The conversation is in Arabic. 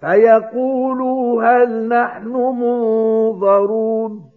فَيَقُولُوا هَلْ نَحْنُ مُنظَرُونَ